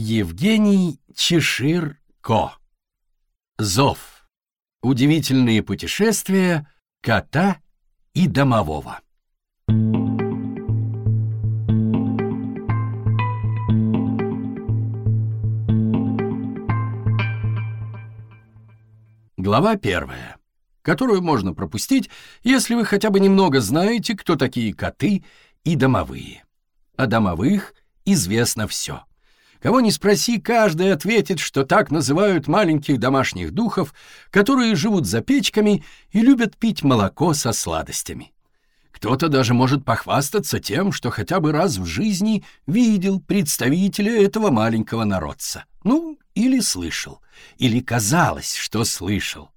Евгений Чешир-Ко. Зов. Удивительные путешествия кота и домового. Глава первая, которую можно пропустить, если вы хотя бы немного знаете, кто такие коты и домовые. О домовых известно все. Кого ни спроси, каждый ответит, что так называют маленьких домашних духов, которые живут за печками и любят пить молоко со сладостями. Кто-то даже может похвастаться тем, что хотя бы раз в жизни видел представителя этого маленького народца. Ну, или слышал, или казалось, что слышал.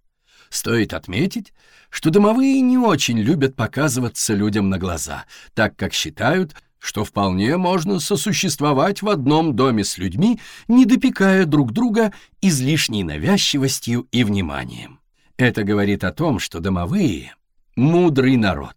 Стоит отметить, что домовые не очень любят показываться людям на глаза, так как считают, что вполне можно сосуществовать в одном доме с людьми, не допекая друг друга излишней навязчивостью и вниманием. Это говорит о том, что домовые — мудрый народ,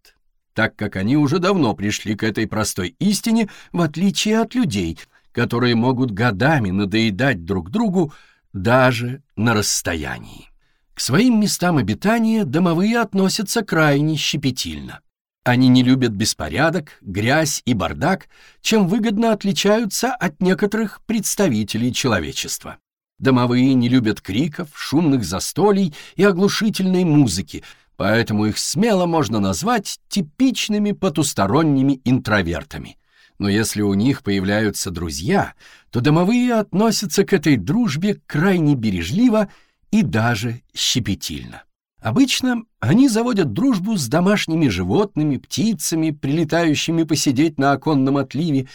так как они уже давно пришли к этой простой истине, в отличие от людей, которые могут годами надоедать друг другу даже на расстоянии. К своим местам обитания домовые относятся крайне щепетильно. Они не любят беспорядок, грязь и бардак, чем выгодно отличаются от некоторых представителей человечества. Домовые не любят криков, шумных застолий и оглушительной музыки, поэтому их смело можно назвать типичными потусторонними интровертами. Но если у них появляются друзья, то домовые относятся к этой дружбе крайне бережливо и даже щепетильно. Обычно они заводят дружбу с домашними животными, птицами, прилетающими посидеть на оконном отливе,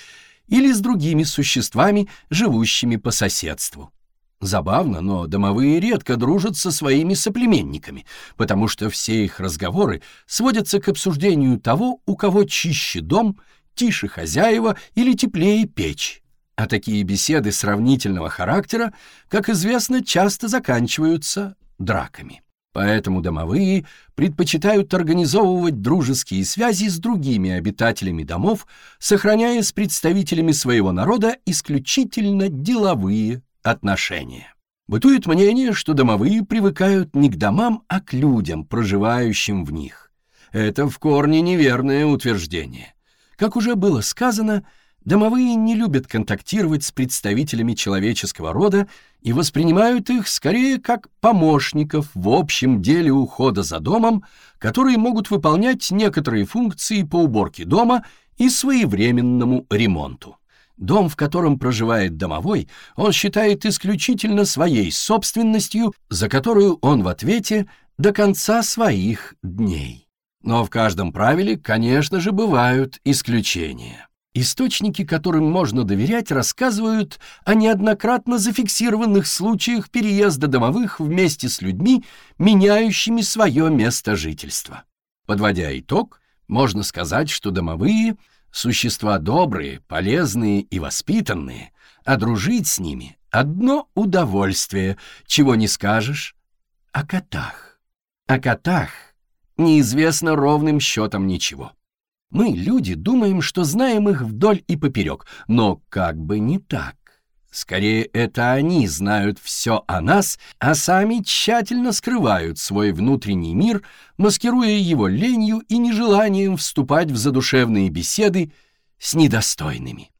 или с другими существами, живущими по соседству. Забавно, но домовые редко дружат со своими соплеменниками, потому что все их разговоры сводятся к обсуждению того, у кого чище дом, тише хозяева или теплее печь. А такие беседы сравнительного характера, как известно, часто заканчиваются драками. Поэтому домовые предпочитают организовывать дружеские связи с другими обитателями домов, сохраняя с представителями своего народа исключительно деловые отношения. Бытует мнение, что домовые привыкают не к домам, а к людям, проживающим в них. Это в корне неверное утверждение. Как уже было сказано, Домовые не любят контактировать с представителями человеческого рода и воспринимают их скорее как помощников в общем деле ухода за домом, которые могут выполнять некоторые функции по уборке дома и своевременному ремонту. Дом, в котором проживает домовой, он считает исключительно своей собственностью, за которую он в ответе до конца своих дней. Но в каждом правиле, конечно же, бывают исключения. Источники, которым можно доверять, рассказывают о неоднократно зафиксированных случаях переезда домовых вместе с людьми, меняющими свое место жительства. Подводя итог, можно сказать, что домовые — существа добрые, полезные и воспитанные, а дружить с ними — одно удовольствие, чего не скажешь о котах. О котах неизвестно ровным счетом ничего. Мы, люди, думаем, что знаем их вдоль и поперек, но как бы не так. Скорее, это они знают все о нас, а сами тщательно скрывают свой внутренний мир, маскируя его ленью и нежеланием вступать в задушевные беседы с недостойными.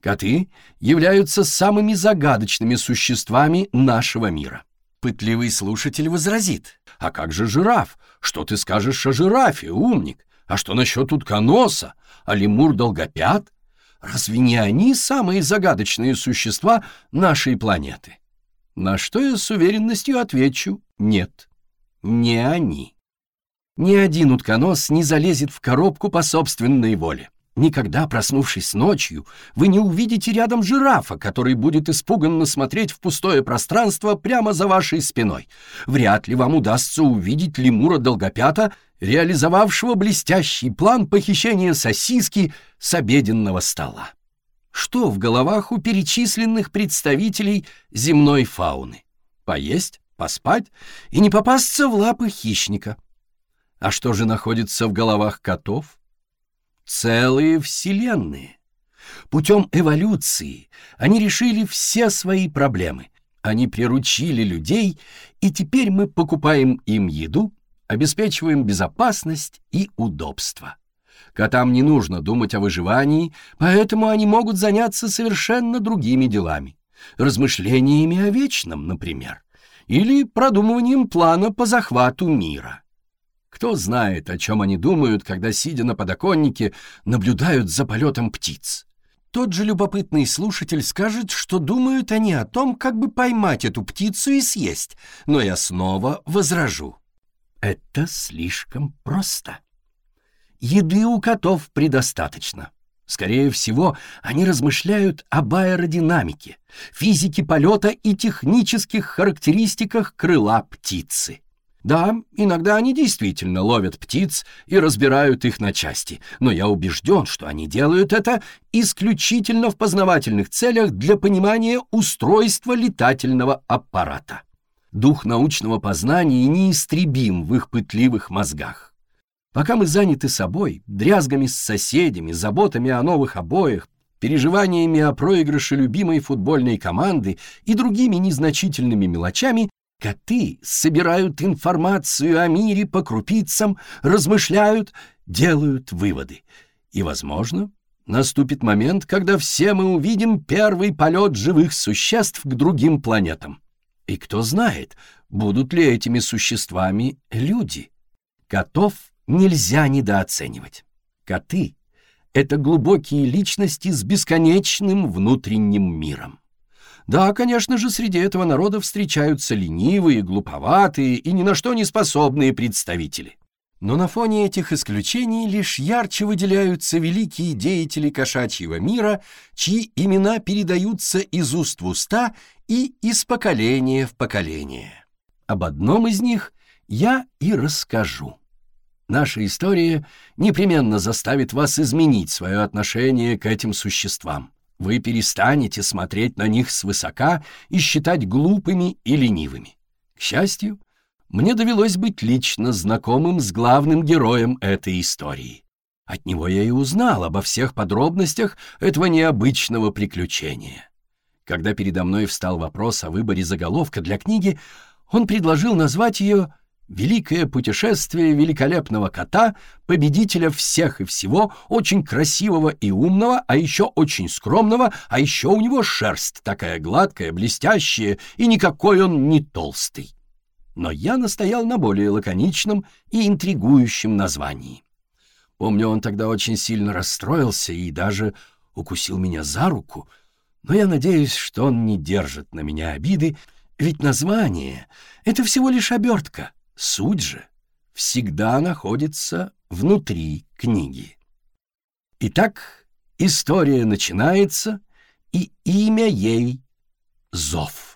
Коты являются самыми загадочными существами нашего мира. Пытливый слушатель возразит. «А как же жираф? Что ты скажешь о жирафе, умник? А что насчет утконоса, а лемур-долгопят? Разве не они самые загадочные существа нашей планеты? На что я с уверенностью отвечу «нет». Не они. Ни один утконос не залезет в коробку по собственной воле. Никогда, проснувшись ночью, вы не увидите рядом жирафа, который будет испуганно смотреть в пустое пространство прямо за вашей спиной. Вряд ли вам удастся увидеть лемура долгопята, реализовавшего блестящий план похищения сосиски с обеденного стола. Что в головах у перечисленных представителей земной фауны? Поесть, поспать и не попасться в лапы хищника. А что же находится в головах котов? Целые вселенные. Путем эволюции они решили все свои проблемы. Они приручили людей, и теперь мы покупаем им еду, обеспечиваем безопасность и удобство. Котам не нужно думать о выживании, поэтому они могут заняться совершенно другими делами. Размышлениями о вечном, например, или продумыванием плана по захвату мира. Кто знает, о чем они думают, когда, сидя на подоконнике, наблюдают за полетом птиц. Тот же любопытный слушатель скажет, что думают они о том, как бы поймать эту птицу и съесть, но я снова возражу. Это слишком просто. Еды у котов предостаточно. Скорее всего, они размышляют об аэродинамике, физике полета и технических характеристиках крыла птицы. Да, иногда они действительно ловят птиц и разбирают их на части, но я убежден, что они делают это исключительно в познавательных целях для понимания устройства летательного аппарата. Дух научного познания неистребим в их пытливых мозгах. Пока мы заняты собой, дрязгами с соседями, заботами о новых обоях, переживаниями о проигрыше любимой футбольной команды и другими незначительными мелочами, коты собирают информацию о мире по крупицам, размышляют, делают выводы. И, возможно, наступит момент, когда все мы увидим первый полет живых существ к другим планетам. И кто знает, будут ли этими существами люди. Котов нельзя недооценивать. Коты — это глубокие личности с бесконечным внутренним миром. Да, конечно же, среди этого народа встречаются ленивые, глуповатые и ни на что не способные представители. Но на фоне этих исключений лишь ярче выделяются великие деятели кошачьего мира, чьи имена передаются из уст в уста и из поколения в поколение. Об одном из них я и расскажу. Наша история непременно заставит вас изменить свое отношение к этим существам. Вы перестанете смотреть на них свысока и считать глупыми и ленивыми. К счастью, мне довелось быть лично знакомым с главным героем этой истории. От него я и узнал обо всех подробностях этого необычного приключения. Когда передо мной встал вопрос о выборе заголовка для книги, он предложил назвать ее Великое путешествие великолепного кота, победителя всех и всего, очень красивого и умного, а еще очень скромного, а еще у него шерсть такая гладкая, блестящая, и никакой он не толстый. Но я настоял на более лаконичном и интригующем названии. Помню, он тогда очень сильно расстроился и даже укусил меня за руку, но я надеюсь, что он не держит на меня обиды, ведь название — это всего лишь обертка — Суть же всегда находится внутри книги. Итак, история начинается, и имя ей — Зов.